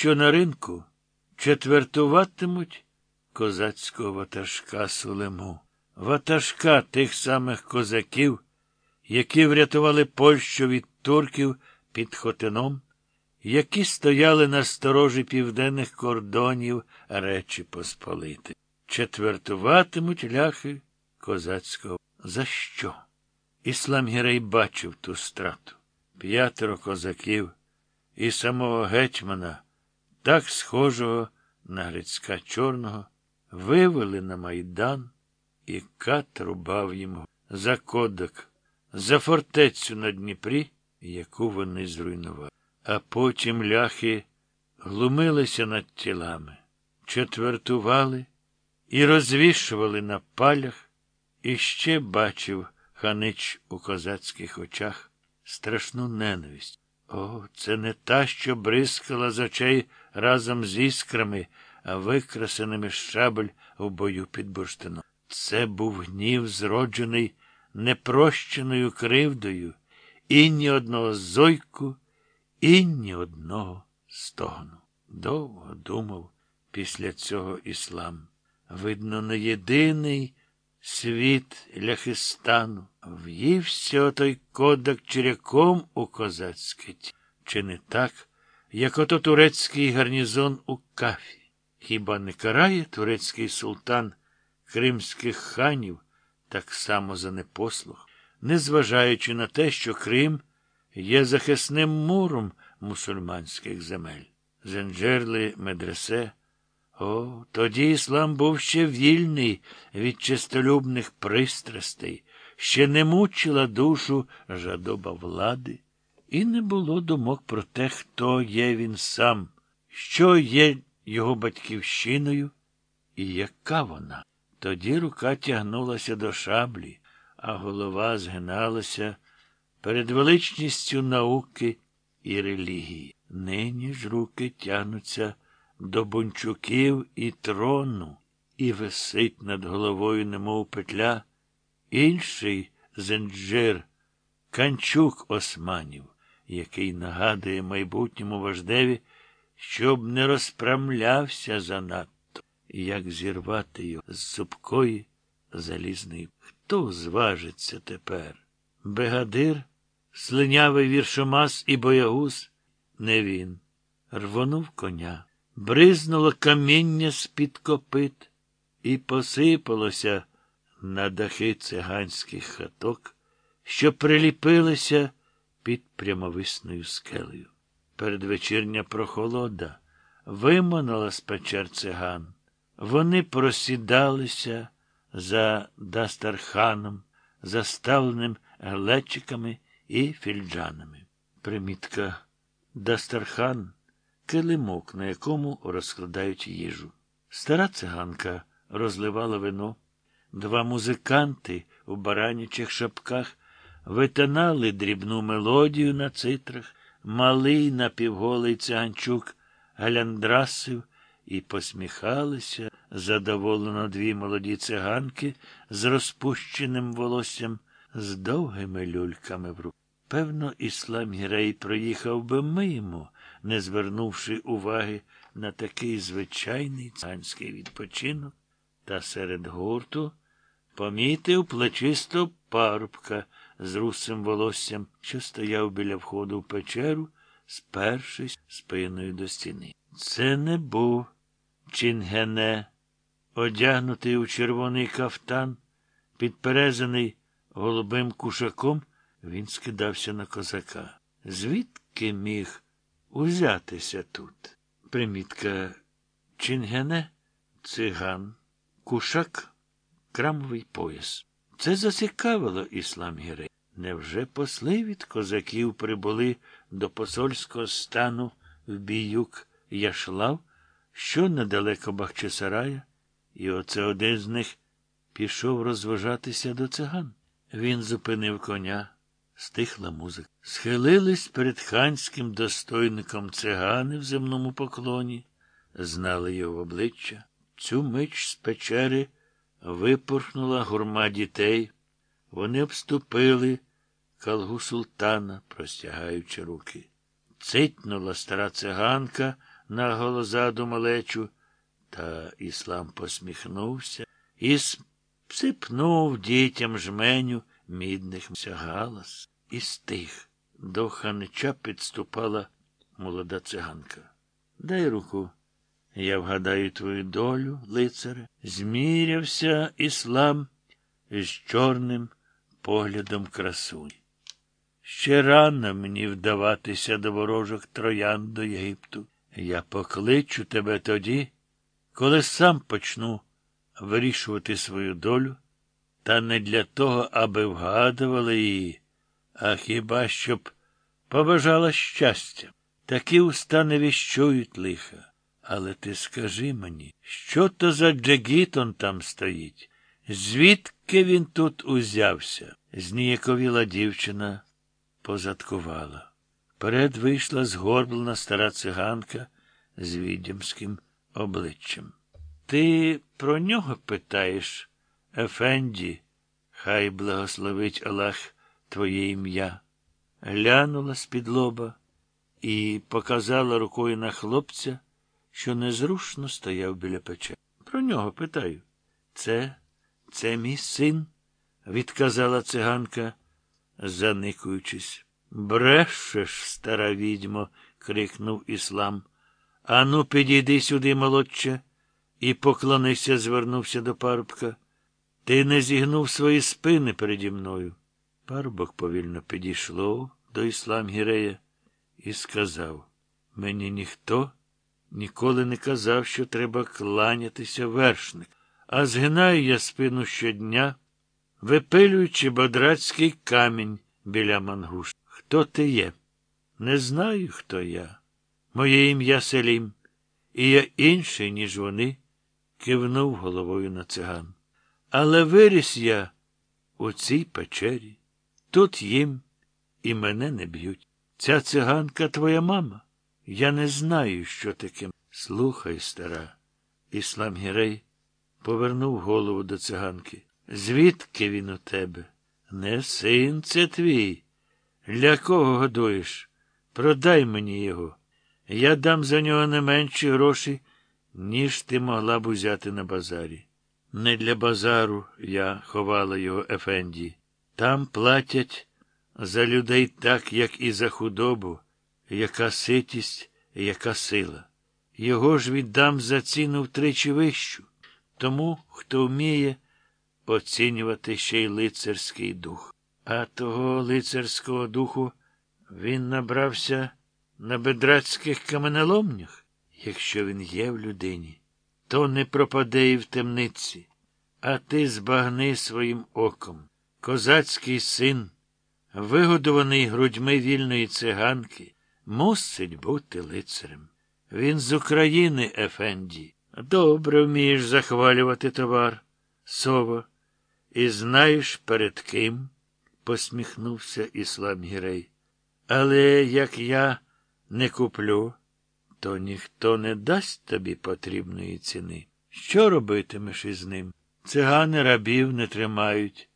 що на ринку четвертуватимуть козацького ватажка Сулему, ватажка тих самих козаків, які врятували Польщу від турків під Хотином, які стояли на сторожі південних кордонів Речі Посполити. Четвертуватимуть ляхи козацького. За що? Іслам Гірей бачив ту страту. П'ятеро козаків і самого гетьмана, так схожого на Грицька Чорного, вивели на майдан, і кат рубав їм за кодак, за фортецю на Дніпрі, яку вони зруйнували. А потім ляхи глумилися над тілами, четвертували і розвішували на палях, і ще бачив ханич у козацьких очах страшну ненависть. О, це не та, що бризкала з очей разом з іскрами, викрасеними щабель у бою під бурштином. Це був гнів, зроджений непрощеною кривдою, і ні одного зойку, і ні одного стогну. Довго думав після цього іслам. Видно, не єдиний світ ляхистану. В'ївся отой кодак черяком у козацьке. Чи не так, як ото турецький гарнізон у кафі? Хіба не карає турецький султан кримських ханів так само за непослух, незважаючи на те, що Крим є захисним муром мусульманських земель? Зенджерли медресе. О, тоді іслам був ще вільний від чистолюбних пристрастей, ще не мучила душу жадоба влади, і не було думок про те, хто є він сам, що є його батьківщиною і яка вона. Тоді рука тягнулася до шаблі, а голова згиналася перед величністю науки і релігії. Нині ж руки тягнуться до бунчуків і трону, і висить над головою, немов петля, інший зенджир, канчук османів, який нагадує майбутньому вождеві, щоб не розпрямлявся занадто, як зірвати його з зубкої залізний. Хто зважиться тепер? Бегадир, слинявий віршомас і боягуз? Не він. Рвонув коня бризнуло каміння з-під копит і посипалося на дахи циганських хаток, що приліпилися під прямовисною скелею. Передвечірня прохолода виманула з печер циган. Вони просідалися за Дастарханом, заставленим глечиками і фільджанами. Примітка Дастархан килимок, на якому розкладають їжу. Стара циганка розливала вино. Два музиканти у баранячих шапках витинали дрібну мелодію на цитрах, малий напівголий циганчук галяндрасив і посміхалися задоволено дві молоді циганки з розпущеним волоссям, з довгими люльками в руках. Певно, іслам Гірей проїхав би мимо не звернувши уваги на такий звичайний цанський відпочинок, та серед гурту помітив плечисто парубка з русим волоссям, що стояв біля входу в печеру, спершись спиною до стіни. Це не був Чінгене, одягнутий у червоний кафтан, підперезаний голубим кушаком, він скидався на козака. Звідки міг? узятися тут. Примітка Чінгене, циган, кушак, крамовий пояс. Це зацікавило іслам Гірей. Невже посли від козаків прибули до посольського стану в біюк Яшлав, що недалеко Бахчисарая, і оце один з них пішов розважатися до циган. Він зупинив коня. Стихла музика. Схилились перед ханським достойником цигани в земному поклоні, знали його обличчя. Цю мич з печери випорхнула гурма дітей. Вони обступили калгу султана, простягаючи руки. Цитнула стара циганка на голозаду малечу. Та іслам посміхнувся і сипнув дітям жменю мідних галас і стих. До ханича підступала молода циганка. Дай руку. Я вгадаю твою долю, лицаре. Змірявся іслам з чорним поглядом красуні. Ще рано мені вдаватися до ворожок троян до Єгипту. Я покличу тебе тоді, коли сам почну вирішувати свою долю, та не для того, аби вгадували її, а хіба щоб побажала щастя. Такі уста не віщують лиха. Але ти скажи мені, що то за Джегітон там стоїть? Звідки він тут узявся? Зніяковіла дівчина позадкувала. Перед вийшла згорблена стара циганка з відьомським обличчям. Ти про нього питаєш, Ефенді, хай благословить Аллах твоє ім'я. Глянула з-під лоба і показала рукою на хлопця, що незрушно стояв біля пече. Про нього питаю. Це, це мій син, відказала циганка, заникуючись. Брешеш, стара відьмо, крикнув іслам. Ану, підійди сюди, молодче, і поклонися, звернувся до парубка. Ти не зігнув свої спини переді мною. Парубок повільно підійшло до іслам Гірея і сказав мені ніхто ніколи не казав, що треба кланятися вершник, а згинаю я спину щодня, випилюючи бодрацький камінь біля мангуш. Хто ти є? Не знаю, хто я. Моє ім'я Селім, і я інший, ніж вони, кивнув головою на циган. Але виріс я у цій печері. Тут їм і мене не б'ють. Ця циганка твоя мама. Я не знаю, що таке. Слухай, стара. Іслам Гірей повернув голову до циганки. Звідки він у тебе? Не син це твій. Для кого годуєш? Продай мені його. Я дам за нього не менші гроші, ніж ти могла б узяти на базарі. Не для базару я ховала його Ефенді. Там платять за людей так, як і за худобу, яка ситість, яка сила. Його ж віддам за ціну втричі вищу, тому, хто вміє оцінювати ще й лицарський дух. А того лицарського духу він набрався на бедрацьких каменоломнях. Якщо він є в людині, то не пропаде і в темниці. А ти збагни своїм оком. Козацький син, вигодований грудьми вільної циганки, мусить бути лицарем. Він з України, Ефенді. Добре вмієш захвалювати товар, Сово, і знаєш, перед ким? посміхнувся Іслам Гірей. Але як я не куплю, то ніхто не дасть тобі потрібної ціни. Що робитимеш із ним? Цигани рабів не тримають.